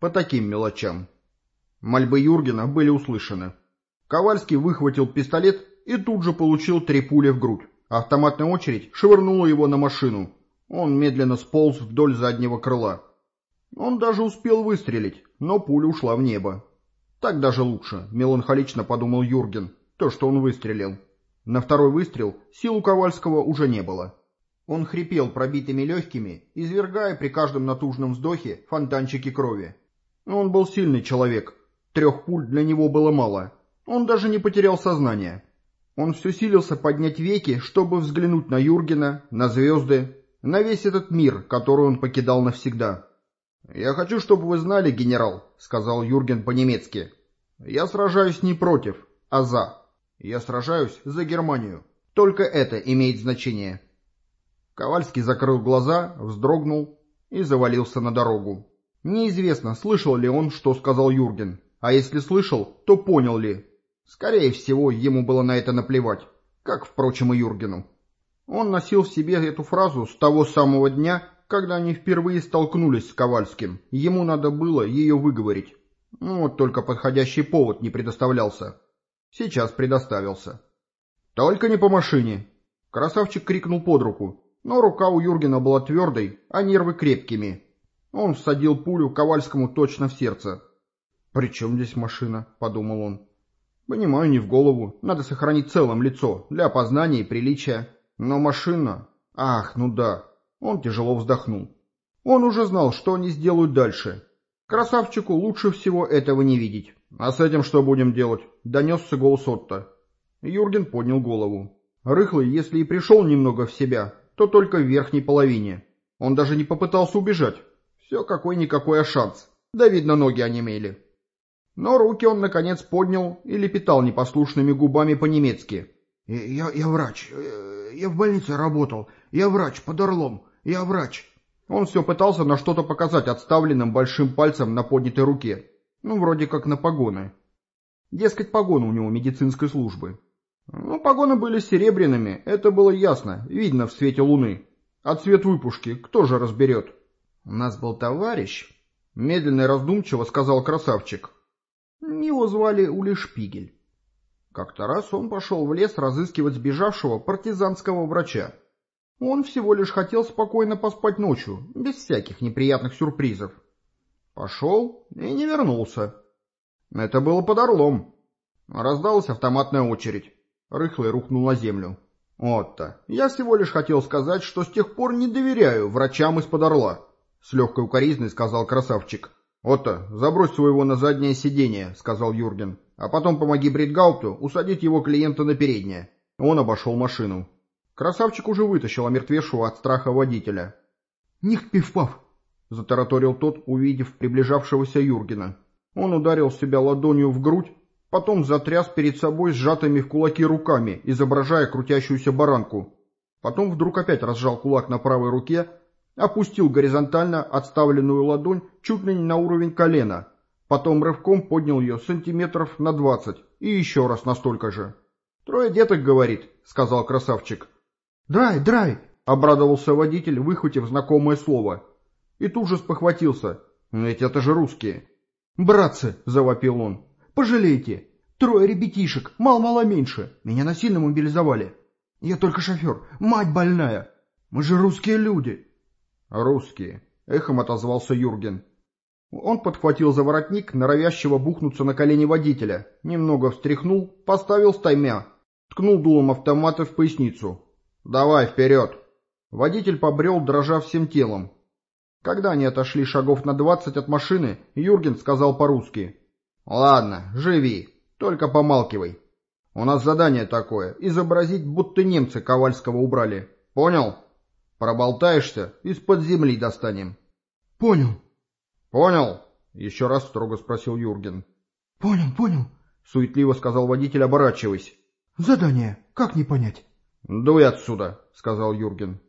По таким мелочам. Мольбы Юргена были услышаны. Ковальский выхватил пистолет и тут же получил три пули в грудь. Автоматная очередь швырнула его на машину. Он медленно сполз вдоль заднего крыла. Он даже успел выстрелить, но пуля ушла в небо. Так даже лучше, меланхолично подумал Юрген, то, что он выстрелил. На второй выстрел сил у Ковальского уже не было. Он хрипел пробитыми легкими, извергая при каждом натужном вздохе фонтанчики крови. Он был сильный человек. Трех пуль для него было мало. Он даже не потерял сознание. Он все силился поднять веки, чтобы взглянуть на Юргена, на звезды, на весь этот мир, который он покидал навсегда. «Я хочу, чтобы вы знали, генерал», — сказал Юрген по-немецки. «Я сражаюсь не против, а за. Я сражаюсь за Германию. Только это имеет значение». Ковальский закрыл глаза, вздрогнул и завалился на дорогу. Неизвестно, слышал ли он, что сказал Юрген, а если слышал, то понял ли. Скорее всего, ему было на это наплевать, как, впрочем, и Юргену. Он носил в себе эту фразу с того самого дня, когда они впервые столкнулись с Ковальским. Ему надо было ее выговорить. Ну, вот только подходящий повод не предоставлялся. Сейчас предоставился. «Только не по машине!» Красавчик крикнул под руку, но рука у Юргена была твердой, а нервы крепкими. Он всадил пулю Ковальскому точно в сердце. «При чем здесь машина?» — подумал он. «Понимаю, не в голову. Надо сохранить целым лицо, для опознания и приличия. Но машина... Ах, ну да. Он тяжело вздохнул. Он уже знал, что они сделают дальше. Красавчику лучше всего этого не видеть. А с этим что будем делать? Донесся голос Отто. Юрген поднял голову. Рыхлый, если и пришел немного в себя, то только в верхней половине. Он даже не попытался убежать. Все какой-никакой а шанс. Да, видно, ноги онемели. Но руки он, наконец, поднял и лепетал непослушными губами по-немецки. «Я, я врач. Я в больнице работал. Я врач, под Орлом. Я врач». Он все пытался на что-то показать отставленным большим пальцем на поднятой руке. Ну, вроде как на погоны. Дескать, погоны у него медицинской службы. Ну, погоны были серебряными, это было ясно, видно в свете луны. А цвет выпушки кто же разберет? У нас был товарищ, медленно и раздумчиво сказал красавчик. Его звали Ули Шпигель. Как-то раз он пошел в лес разыскивать сбежавшего партизанского врача. Он всего лишь хотел спокойно поспать ночью, без всяких неприятных сюрпризов. Пошел и не вернулся. Это было под Орлом. Раздалась автоматная очередь. Рыхлый рухнул на землю. Вот-то. Я всего лишь хотел сказать, что с тех пор не доверяю врачам из-под Орла. С легкой укоризной сказал красавчик. «Отто, забрось своего на заднее сиденье», — сказал Юрген. «А потом помоги Бритгаупту усадить его клиента на переднее». Он обошел машину. Красавчик уже вытащил омертвевшего от страха водителя. «Них пивпав!» — затараторил тот, увидев приближавшегося Юргена. Он ударил себя ладонью в грудь, потом затряс перед собой сжатыми в кулаки руками, изображая крутящуюся баранку. Потом вдруг опять разжал кулак на правой руке, опустил горизонтально отставленную ладонь чуть ли не на уровень колена, потом рывком поднял ее сантиметров на двадцать и еще раз настолько же. «Трое деток, говорит», — сказал красавчик. «Драй, драй!» — обрадовался водитель, выхватив знакомое слово. И тут же спохватился. «Ведь это же русские». «Братцы!» — завопил он. «Пожалейте! Трое ребятишек, мало-мало меньше. Меня насильно мобилизовали. Я только шофер, мать больная. Мы же русские люди!» «Русские», — эхом отозвался Юрген. Он подхватил за воротник, норовящего бухнуться на колени водителя, немного встряхнул, поставил стаймя, ткнул дулом автомата в поясницу. «Давай, вперед!» Водитель побрел, дрожа всем телом. Когда они отошли шагов на двадцать от машины, Юрген сказал по-русски. «Ладно, живи, только помалкивай. У нас задание такое — изобразить, будто немцы Ковальского убрали. Понял?» Проболтаешься, из-под земли достанем. — Понял. — Понял? — еще раз строго спросил Юрген. — Понял, понял, — суетливо сказал водитель, оборачиваясь. — Задание, как не понять? — Дуй отсюда, — сказал Юрген.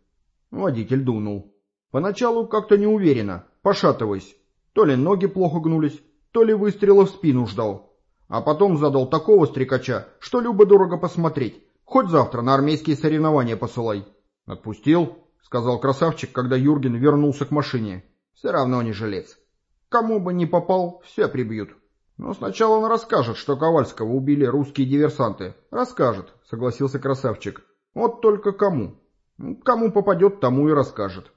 Водитель дунул. Поначалу как-то неуверенно, пошатываясь. То ли ноги плохо гнулись, то ли выстрела в спину ждал. А потом задал такого стрекача, что любо-дорого посмотреть. Хоть завтра на армейские соревнования посылай. Отпустил, — сказал красавчик, когда Юрген вернулся к машине. «Все равно не жилец». Кому бы ни попал, все прибьют. Но сначала он расскажет, что Ковальского убили русские диверсанты. Расскажет, согласился красавчик. Вот только кому? Кому попадет, тому и расскажет.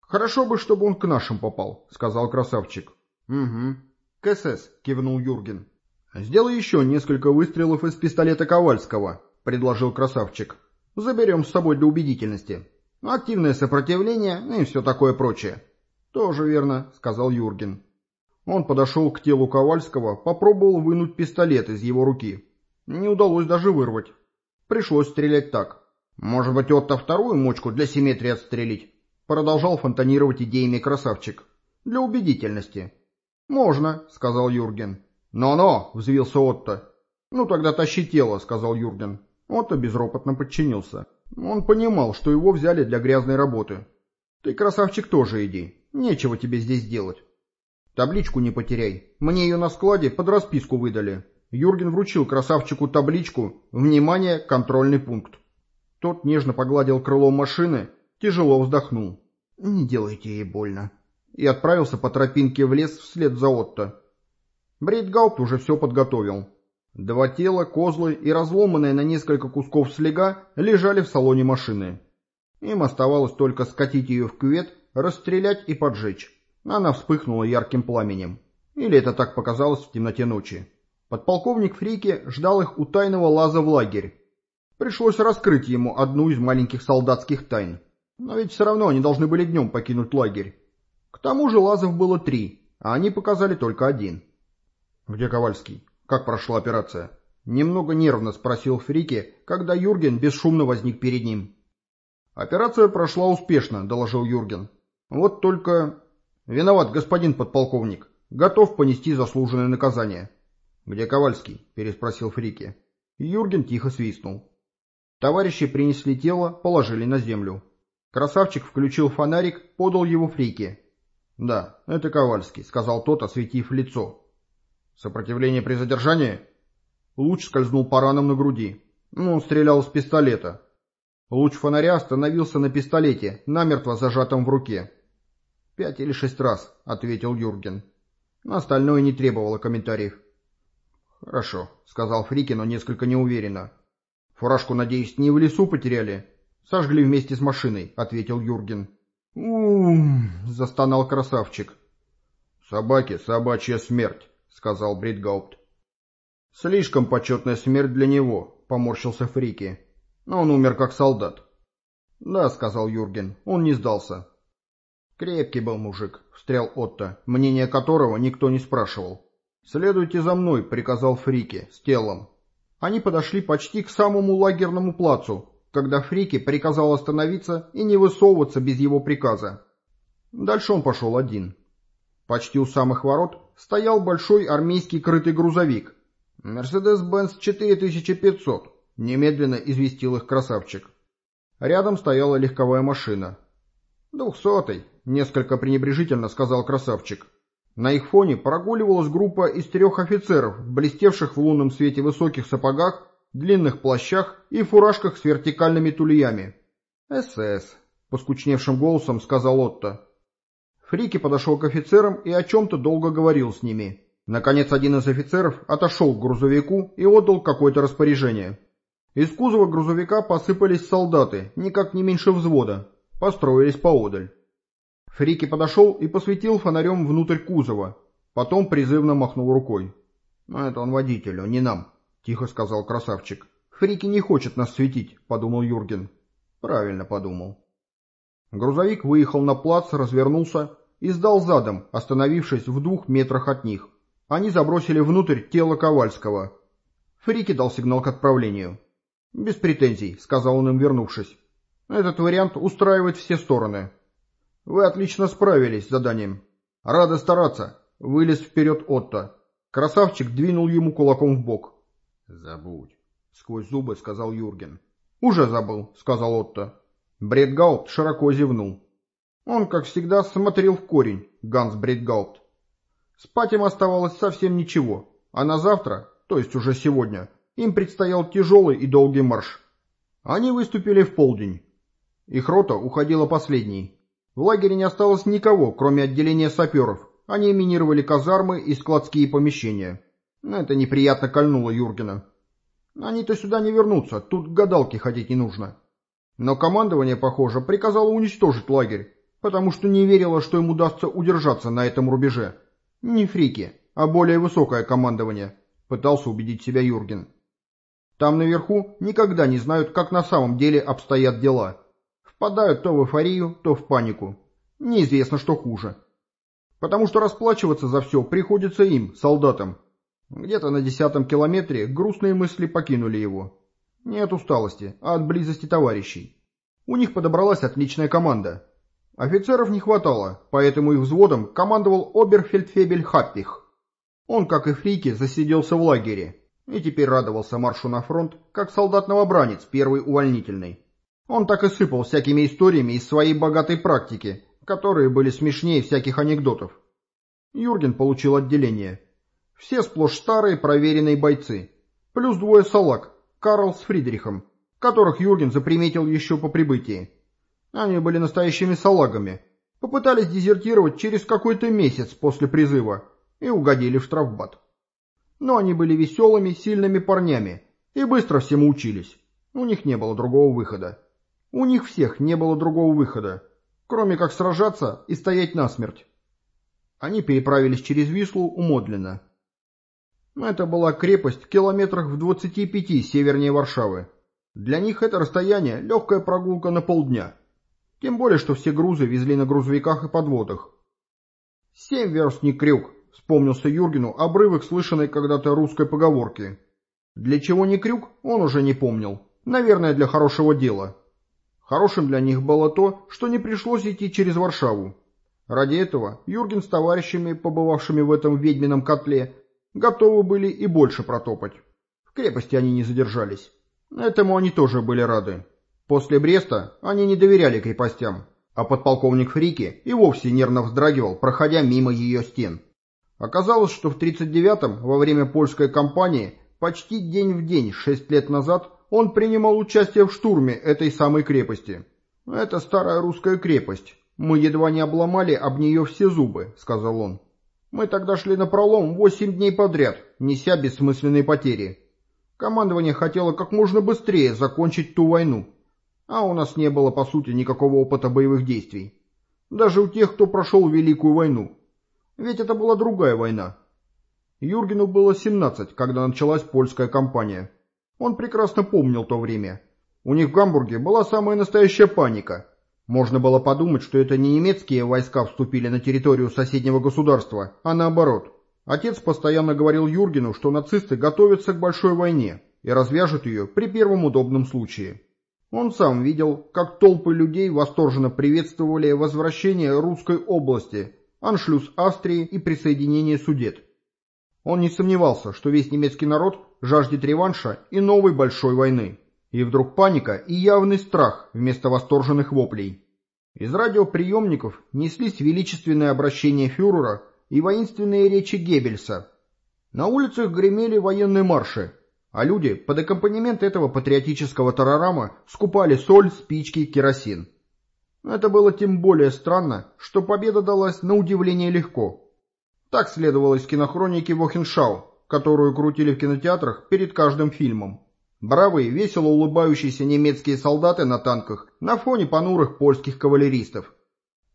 Хорошо бы, чтобы он к нашим попал, сказал красавчик. Угу. К СС, кивнул Юрген. Сделай еще несколько выстрелов из пистолета Ковальского, предложил красавчик. Заберем с собой для убедительности. Активное сопротивление и все такое прочее. Тоже верно, сказал Юрген. Он подошел к телу Ковальского, попробовал вынуть пистолет из его руки. Не удалось даже вырвать. Пришлось стрелять так. Может быть, Отто вторую мочку для симметрии отстрелить? Продолжал фонтанировать идеями красавчик. Для убедительности. «Можно», — сказал Юрген. «Но-но», — взвился Отто. «Ну тогда тащи тело», — сказал Юрген. Отто безропотно подчинился. Он понимал, что его взяли для грязной работы. «Ты, красавчик, тоже иди. Нечего тебе здесь делать». «Табличку не потеряй. Мне ее на складе под расписку выдали». Юрген вручил красавчику табличку «Внимание! Контрольный пункт». Тот нежно погладил крылом машины, тяжело вздохнул. «Не делайте ей больно». И отправился по тропинке в лес вслед за Отто. Брейтгаупт уже все подготовил. Два тела, козлы и разломанные на несколько кусков слега лежали в салоне машины. Им оставалось только скатить ее в кювет, расстрелять и поджечь. Она вспыхнула ярким пламенем. Или это так показалось в темноте ночи. Подполковник Фрике ждал их у тайного лаза в лагерь. Пришлось раскрыть ему одну из маленьких солдатских тайн. Но ведь все равно они должны были днем покинуть лагерь. К тому же лазов было три, а они показали только один. «Где Ковальский? Как прошла операция?» Немного нервно спросил Фрике, когда Юрген бесшумно возник перед ним. «Операция прошла успешно», — доложил Юрген. «Вот только «Виноват, господин подполковник. Готов понести заслуженное наказание». «Где Ковальский?» – переспросил Фрике. Юрген тихо свистнул. Товарищи принесли тело, положили на землю. Красавчик включил фонарик, подал его Фрике. «Да, это Ковальский», — сказал тот, осветив лицо. «Сопротивление при задержании?» Луч скользнул по ранам на груди. Ну, стрелял из пистолета. Луч фонаря остановился на пистолете, намертво зажатом в руке. «Пять или шесть раз», — ответил Юрген. Остальное не требовало комментариев. «Хорошо», — сказал Фрики, но несколько неуверенно. «Фуражку, надеюсь, не в лесу потеряли?» «Сожгли вместе с машиной», — ответил Юрген. «У-у-у», застонал красавчик. «Собаки, собачья смерть», — сказал Бритгаупт. «Слишком почетная смерть для него», — поморщился Фрики. «Но он умер как солдат». «Да», — сказал Юрген, — «он не сдался». «Крепкий был мужик», — встрял Отто, мнение которого никто не спрашивал. «Следуйте за мной», — приказал Фрике, с телом. Они подошли почти к самому лагерному плацу, когда Фрике приказал остановиться и не высовываться без его приказа. Дальше он пошел один. Почти у самых ворот стоял большой армейский крытый грузовик. «Мерседес-Бенц 4500», — немедленно известил их красавчик. Рядом стояла легковая машина. «Двухсотый», — несколько пренебрежительно сказал красавчик. На их фоне прогуливалась группа из трех офицеров, блестевших в лунном свете высоких сапогах, длинных плащах и фуражках с вертикальными тульями. «СС», — поскучневшим голосом сказал Отто. Фрики подошел к офицерам и о чем-то долго говорил с ними. Наконец один из офицеров отошел к грузовику и отдал какое-то распоряжение. Из кузова грузовика посыпались солдаты, никак не меньше взвода, построились поодаль. Фрики подошел и посветил фонарем внутрь кузова, потом призывно махнул рукой. «Ну, «Это он водителю, не нам», — тихо сказал красавчик. «Фрики не хочет нас светить», — подумал Юрген. Правильно подумал. Грузовик выехал на плац, развернулся и сдал задом, остановившись в двух метрах от них. Они забросили внутрь тело Ковальского. Фрики дал сигнал к отправлению. «Без претензий», — сказал он им, вернувшись. «Этот вариант устраивает все стороны. Вы отлично справились с заданием. Рада стараться. Вылез вперед Отто. Красавчик двинул ему кулаком в бок. Забудь. Сквозь зубы сказал Юрген. Уже забыл, сказал Отто. Бредгаупт широко зевнул. Он, как всегда, смотрел в корень, Ганс Бредгаупт. Спать им оставалось совсем ничего, а на завтра, то есть уже сегодня, им предстоял тяжелый и долгий марш. Они выступили в полдень. Их рота уходила последней. В лагере не осталось никого, кроме отделения саперов. Они минировали казармы и складские помещения. Это неприятно кольнуло Юргена. Они-то сюда не вернутся, тут к гадалке ходить не нужно. Но командование, похоже, приказало уничтожить лагерь, потому что не верило, что им удастся удержаться на этом рубеже. Не фрики, а более высокое командование, пытался убедить себя Юрген. Там наверху никогда не знают, как на самом деле обстоят дела. Впадают то в эйфорию, то в панику. Неизвестно, что хуже. Потому что расплачиваться за все приходится им, солдатам. Где-то на десятом километре грустные мысли покинули его. Не от усталости, а от близости товарищей. У них подобралась отличная команда. Офицеров не хватало, поэтому их взводом командовал оберфельдфебель Хаппих. Он, как и Фрики, засиделся в лагере и теперь радовался маршу на фронт, как солдат-новобранец, первый увольнительный. Он так и сыпал всякими историями из своей богатой практики, которые были смешнее всяких анекдотов. Юрген получил отделение. Все сплошь старые проверенные бойцы. Плюс двое салак, Карл с Фридрихом, которых Юрген заприметил еще по прибытии. Они были настоящими салагами. Попытались дезертировать через какой-то месяц после призыва и угодили в штрафбат. Но они были веселыми, сильными парнями и быстро всему учились. У них не было другого выхода. У них всех не было другого выхода, кроме как сражаться и стоять насмерть. Они переправились через Вислу у Модлина. Это была крепость в километрах в 25 севернее Варшавы. Для них это расстояние – легкая прогулка на полдня. Тем более, что все грузы везли на грузовиках и подводах. «Семь верст не крюк», — вспомнился Юргену обрывок слышанной когда-то русской поговорки. Для чего не крюк, он уже не помнил. Наверное, для хорошего дела. Хорошим для них было то, что не пришлось идти через Варшаву. Ради этого Юрген с товарищами, побывавшими в этом ведьмином котле, готовы были и больше протопать. В крепости они не задержались. Этому они тоже были рады. После Бреста они не доверяли крепостям, а подполковник Фрики и вовсе нервно вздрагивал, проходя мимо ее стен. Оказалось, что в 1939-м, во время польской кампании, почти день в день, шесть лет назад, он принимал участие в штурме этой самой крепости. «Это старая русская крепость. Мы едва не обломали об нее все зубы», — сказал он. «Мы тогда шли на пролом восемь дней подряд, неся бессмысленные потери. Командование хотело как можно быстрее закончить ту войну. А у нас не было, по сути, никакого опыта боевых действий. Даже у тех, кто прошел Великую войну. Ведь это была другая война. Юргену было 17, когда началась польская кампания. Он прекрасно помнил то время. У них в Гамбурге была самая настоящая паника. Можно было подумать, что это не немецкие войска вступили на территорию соседнего государства, а наоборот. Отец постоянно говорил Юргену, что нацисты готовятся к большой войне и развяжут ее при первом удобном случае. Он сам видел, как толпы людей восторженно приветствовали возвращение русской области аншлюз Австрии и присоединение Судет. Он не сомневался, что весь немецкий народ жаждет реванша и новой большой войны. И вдруг паника и явный страх вместо восторженных воплей. Из радиоприемников неслись величественные обращения фюрера и воинственные речи Геббельса. На улицах гремели военные марши, а люди под аккомпанемент этого патриотического тарарама скупали соль, спички, керосин. Это было тем более странно, что победа далась на удивление легко. Так следовало из кинохроники Вохеншау, которую крутили в кинотеатрах перед каждым фильмом. Бравые, весело улыбающиеся немецкие солдаты на танках на фоне понурых польских кавалеристов.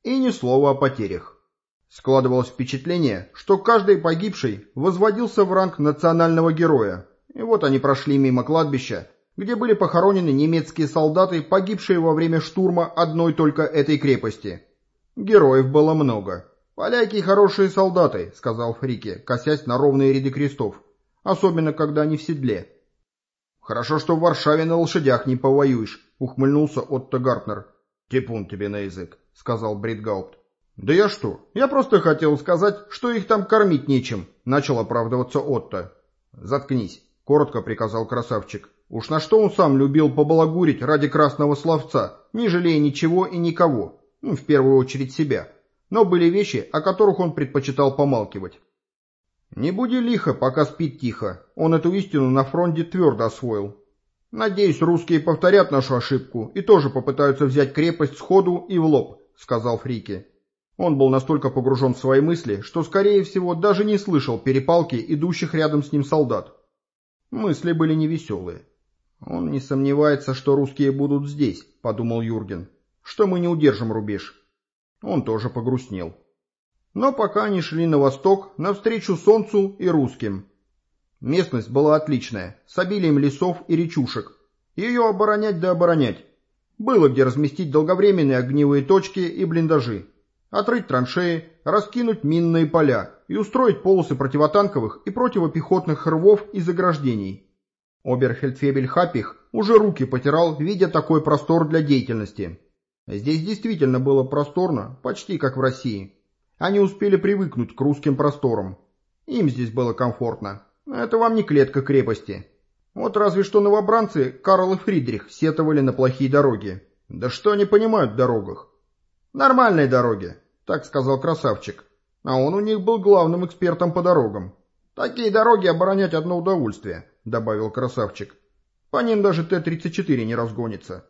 И ни слова о потерях. Складывалось впечатление, что каждый погибший возводился в ранг национального героя. И вот они прошли мимо кладбища, где были похоронены немецкие солдаты, погибшие во время штурма одной только этой крепости. Героев было много. «Поляки хорошие солдаты», — сказал Фрике, косясь на ровные ряды крестов, особенно когда они в седле. «Хорошо, что в Варшаве на лошадях не повоюешь», — ухмыльнулся Отто Гартнер. «Типун тебе на язык», — сказал Бритгаупт. «Да я что? Я просто хотел сказать, что их там кормить нечем», — начал оправдываться Отто. «Заткнись», — коротко приказал красавчик. Уж на что он сам любил побалагурить ради красного словца, не жалея ничего и никого, ну, в первую очередь себя. Но были вещи, о которых он предпочитал помалкивать. Не буди лихо, пока спит тихо. Он эту истину на фронте твердо освоил. Надеюсь, русские повторят нашу ошибку и тоже попытаются взять крепость сходу и в лоб, сказал Фрике. Он был настолько погружен в свои мысли, что, скорее всего, даже не слышал перепалки идущих рядом с ним солдат. Мысли были невеселые. «Он не сомневается, что русские будут здесь», — подумал Юрген, — «что мы не удержим рубеж». Он тоже погрустнел. Но пока они шли на восток, навстречу солнцу и русским. Местность была отличная, с обилием лесов и речушек. Ее оборонять да оборонять. Было где разместить долговременные огневые точки и блиндажи отрыть траншеи, раскинуть минные поля и устроить полосы противотанковых и противопехотных рвов и заграждений. Оберфельдфебель Хапих уже руки потирал, видя такой простор для деятельности. Здесь действительно было просторно, почти как в России. Они успели привыкнуть к русским просторам. Им здесь было комфортно. Это вам не клетка крепости. Вот разве что новобранцы Карл и Фридрих сетовали на плохие дороги. Да что они понимают в дорогах? Нормальные дороги, так сказал красавчик. А он у них был главным экспертом по дорогам. Такие дороги оборонять одно удовольствие, добавил красавчик. По ним даже Т-34 не разгонится.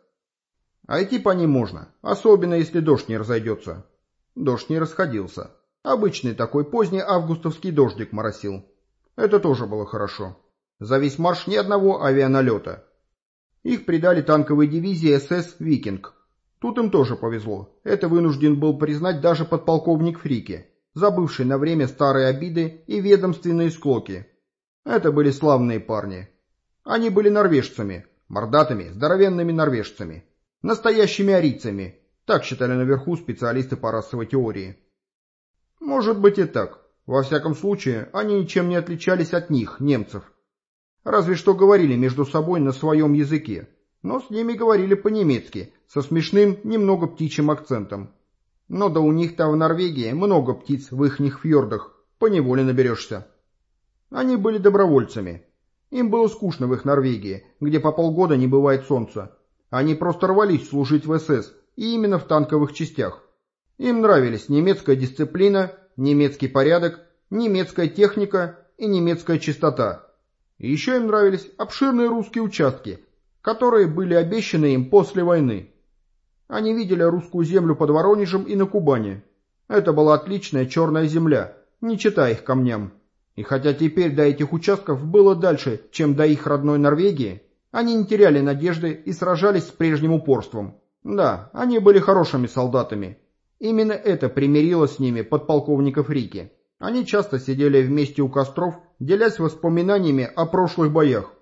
А идти по ним можно, особенно если дождь не разойдется. Дождь не расходился. Обычный такой поздний августовский дождик моросил. Это тоже было хорошо. За весь марш ни одного авианалета. Их придали танковой дивизии СС «Викинг», Тут им тоже повезло. Это вынужден был признать даже подполковник Фрики, забывший на время старые обиды и ведомственные склоки. Это были славные парни. Они были норвежцами, мордатыми, здоровенными норвежцами. Настоящими арийцами. Так считали наверху специалисты по расовой теории. Может быть и так. Во всяком случае, они ничем не отличались от них, немцев. Разве что говорили между собой на своем языке но с ними говорили по-немецки, со смешным, немного птичьим акцентом. Но да у них-то в Норвегии много птиц в ихних фьордах, поневоле наберешься. Они были добровольцами. Им было скучно в их Норвегии, где по полгода не бывает солнца. Они просто рвались служить в СС, и именно в танковых частях. Им нравились немецкая дисциплина, немецкий порядок, немецкая техника и немецкая чистота. Еще им нравились обширные русские участки, которые были обещаны им после войны. Они видели русскую землю под Воронежем и на Кубани. Это была отличная черная земля, не читая их камням. И хотя теперь до этих участков было дальше, чем до их родной Норвегии, они не теряли надежды и сражались с прежним упорством. Да, они были хорошими солдатами. Именно это примирило с ними подполковников Рики. Они часто сидели вместе у костров, делясь воспоминаниями о прошлых боях.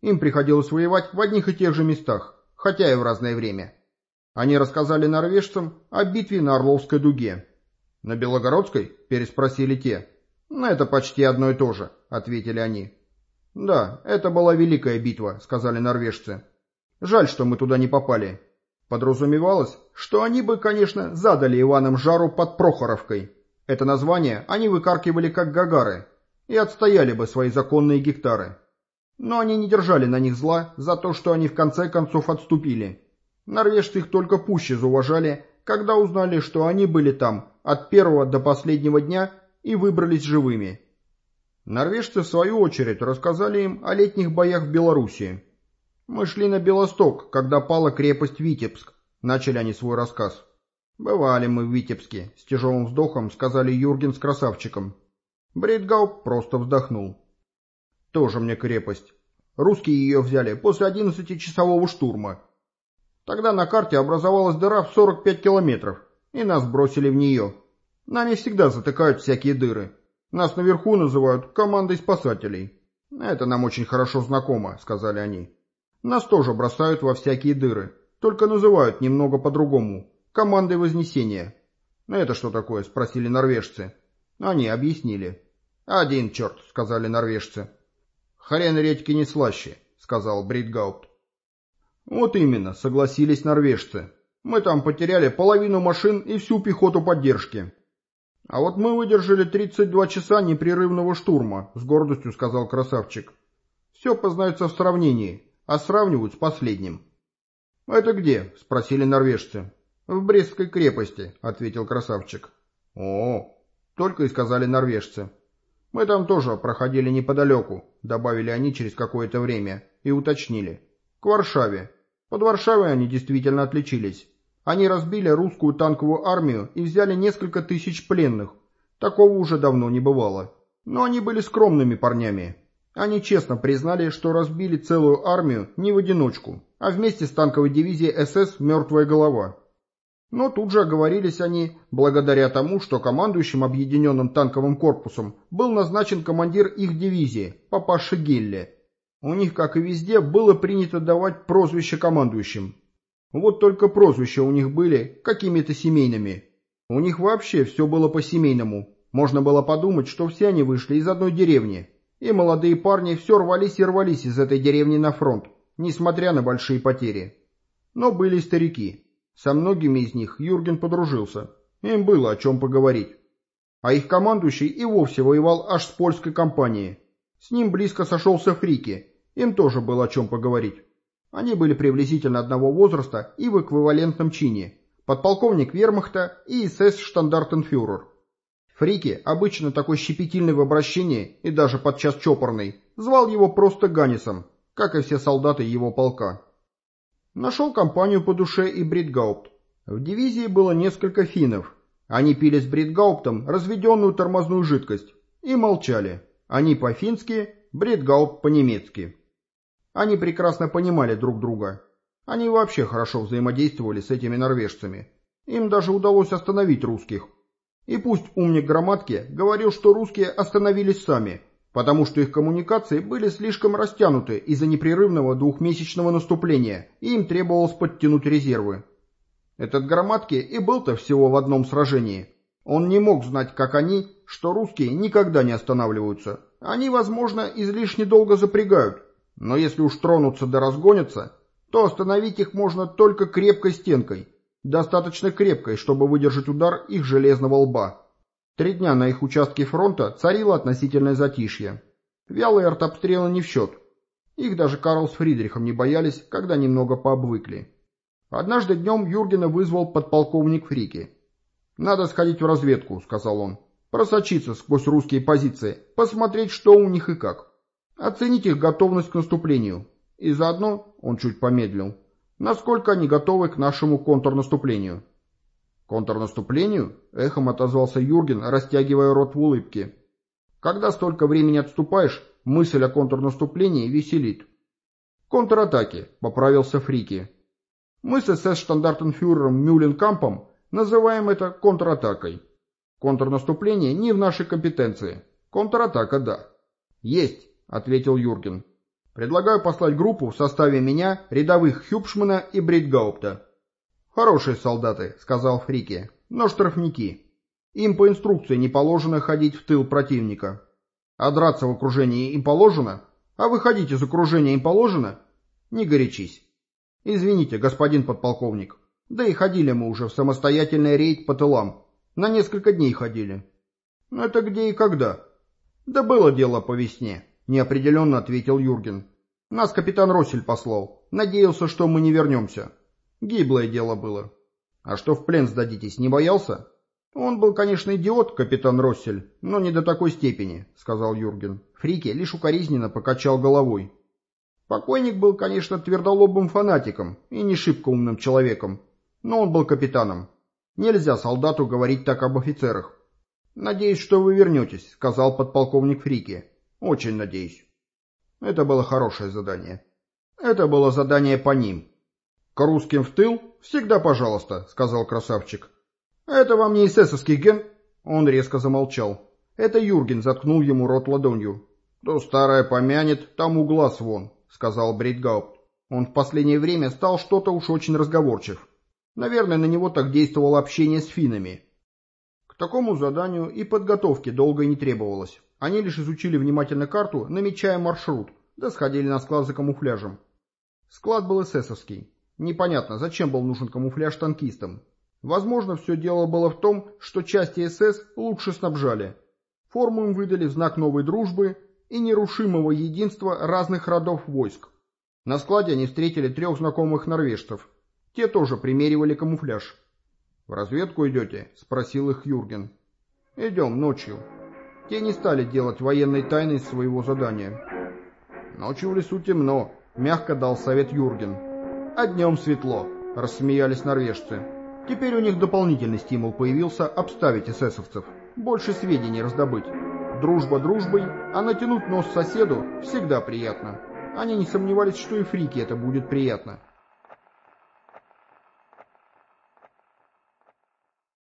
Им приходилось воевать в одних и тех же местах, хотя и в разное время. Они рассказали норвежцам о битве на Орловской дуге. «На Белогородской?» – переспросили те. «Ну, «Это почти одно и то же», – ответили они. «Да, это была великая битва», – сказали норвежцы. «Жаль, что мы туда не попали». Подразумевалось, что они бы, конечно, задали Иванам жару под Прохоровкой. Это название они выкаркивали как гагары и отстояли бы свои законные гектары. Но они не держали на них зла за то, что они в конце концов отступили. Норвежцы их только пуще зауважали, когда узнали, что они были там от первого до последнего дня и выбрались живыми. Норвежцы, в свою очередь, рассказали им о летних боях в Белоруссии. «Мы шли на Белосток, когда пала крепость Витебск», — начали они свой рассказ. «Бывали мы в Витебске», — с тяжелым вздохом сказали Юрген с красавчиком. Брейтгауп просто вздохнул. Тоже мне крепость. Русские ее взяли после одиннадцатичасового штурма. Тогда на карте образовалась дыра в 45 километров, и нас бросили в нее. Нами всегда затыкают всякие дыры. Нас наверху называют командой спасателей. Это нам очень хорошо знакомо, сказали они. Нас тоже бросают во всякие дыры, только называют немного по-другому. Командой Вознесения. Это что такое? Спросили норвежцы. Они объяснили. Один черт, сказали норвежцы. «Хрен редьки не слаще», — сказал Бритгаупт. «Вот именно», — согласились норвежцы. «Мы там потеряли половину машин и всю пехоту поддержки». «А вот мы выдержали 32 часа непрерывного штурма», — с гордостью сказал красавчик. «Все познается в сравнении, а сравнивают с последним». «Это где?» — спросили норвежцы. «В Брестской крепости», — ответил красавчик. «О, только и сказали норвежцы. «Мы там тоже проходили неподалеку», — добавили они через какое-то время, и уточнили. «К Варшаве. Под Варшавой они действительно отличились. Они разбили русскую танковую армию и взяли несколько тысяч пленных. Такого уже давно не бывало. Но они были скромными парнями. Они честно признали, что разбили целую армию не в одиночку, а вместе с танковой дивизией СС «Мертвая голова». Но тут же оговорились они благодаря тому, что командующим объединенным танковым корпусом был назначен командир их дивизии, папаша Гелли. У них, как и везде, было принято давать прозвище командующим. Вот только прозвища у них были какими-то семейными. У них вообще все было по-семейному. Можно было подумать, что все они вышли из одной деревни. И молодые парни все рвались и рвались из этой деревни на фронт, несмотря на большие потери. Но были старики. Со многими из них Юрген подружился. Им было о чем поговорить. А их командующий и вовсе воевал аж с польской компанией. С ним близко сошелся Фрики. Им тоже было о чем поговорить. Они были приблизительно одного возраста и в эквивалентном чине. Подполковник вермахта и СС-штандартенфюрер. Фрики, обычно такой щепетильный в обращении и даже подчас чопорный, звал его просто Ганнисом, как и все солдаты его полка. Нашел компанию по душе и Бритгаупт. В дивизии было несколько финнов. Они пили с Бритгауптом разведенную тормозную жидкость и молчали. Они по-фински, Бритгаупт по-немецки. Они прекрасно понимали друг друга. Они вообще хорошо взаимодействовали с этими норвежцами. Им даже удалось остановить русских. И пусть умник грамматки говорил, что русские остановились сами, потому что их коммуникации были слишком растянуты из-за непрерывного двухмесячного наступления, и им требовалось подтянуть резервы. Этот Громадки и был-то всего в одном сражении. Он не мог знать, как они, что русские никогда не останавливаются. Они, возможно, излишне долго запрягают, но если уж тронутся да разгонятся, то остановить их можно только крепкой стенкой, достаточно крепкой, чтобы выдержать удар их железного лба. Три дня на их участке фронта царило относительное затишье. Вялые артобстрелы не в счет. Их даже Карл с Фридрихом не боялись, когда немного пообвыкли. Однажды днем Юргена вызвал подполковник Фрики. «Надо сходить в разведку», — сказал он. «Просочиться сквозь русские позиции, посмотреть, что у них и как. Оценить их готовность к наступлению. И заодно, — он чуть помедлил, — насколько они готовы к нашему контрнаступлению». «Контрнаступлению?» — эхом отозвался Юрген, растягивая рот в улыбке. «Когда столько времени отступаешь, мысль о контрнаступлении веселит». «Контратаки», — поправился Фрики. «Мы с СС-штандартенфюрером Мюлленкампом называем это контратакой. Контрнаступление не в нашей компетенции. Контратака — да». «Есть», — ответил Юрген. «Предлагаю послать группу в составе меня, рядовых Хюбшмана и Бритгаупта. «Хорошие солдаты», — сказал Фрике, — «но штрафники. Им по инструкции не положено ходить в тыл противника. А драться в окружении им положено? А выходить из окружения им положено? Не горячись. Извините, господин подполковник. Да и ходили мы уже в самостоятельный рейд по тылам. На несколько дней ходили. Это где и когда? Да было дело по весне, неопределенно ответил Юрген. Нас капитан Россель послал. Надеялся, что мы не вернемся. Гиблое дело было. А что в плен сдадитесь, не боялся? Он был, конечно, идиот, капитан Россель, но не до такой степени, сказал Юрген. Фрике лишь укоризненно покачал головой. Покойник был, конечно, твердолобым фанатиком и не шибко умным человеком, но он был капитаном. Нельзя солдату говорить так об офицерах. «Надеюсь, что вы вернетесь», — сказал подполковник Фрике. «Очень надеюсь». Это было хорошее задание. Это было задание по ним. «К русским в тыл? Всегда пожалуйста», — сказал красавчик. «Это вам не эсэсовский ген...» Он резко замолчал. Это Юрген заткнул ему рот ладонью. «То старое помянет, тому глаз вон», — сказал Бритгаупт. Он в последнее время стал что-то уж очень разговорчив. Наверное, на него так действовало общение с финнами. К такому заданию и подготовки долго не требовалось. Они лишь изучили внимательно карту, намечая маршрут, да сходили на склад за камуфляжем. Склад был эсэсовский. Непонятно, зачем был нужен камуфляж танкистам. Возможно, все дело было в том, что части СС лучше снабжали. Форму им выдали в знак новой дружбы и нерушимого единства разных родов войск. На складе они встретили трех знакомых норвежцев. Те тоже примеривали камуфляж. «В разведку идете?» – спросил их Юрген. «Идем ночью». Те не стали делать военной тайны своего задания. «Ночью в лесу темно», – мягко дал совет Юрген. «А днем светло», — рассмеялись норвежцы. Теперь у них дополнительный стимул появился обставить эсэсовцев, больше сведений раздобыть. Дружба дружбой, а натянуть нос соседу всегда приятно. Они не сомневались, что и фрике это будет приятно.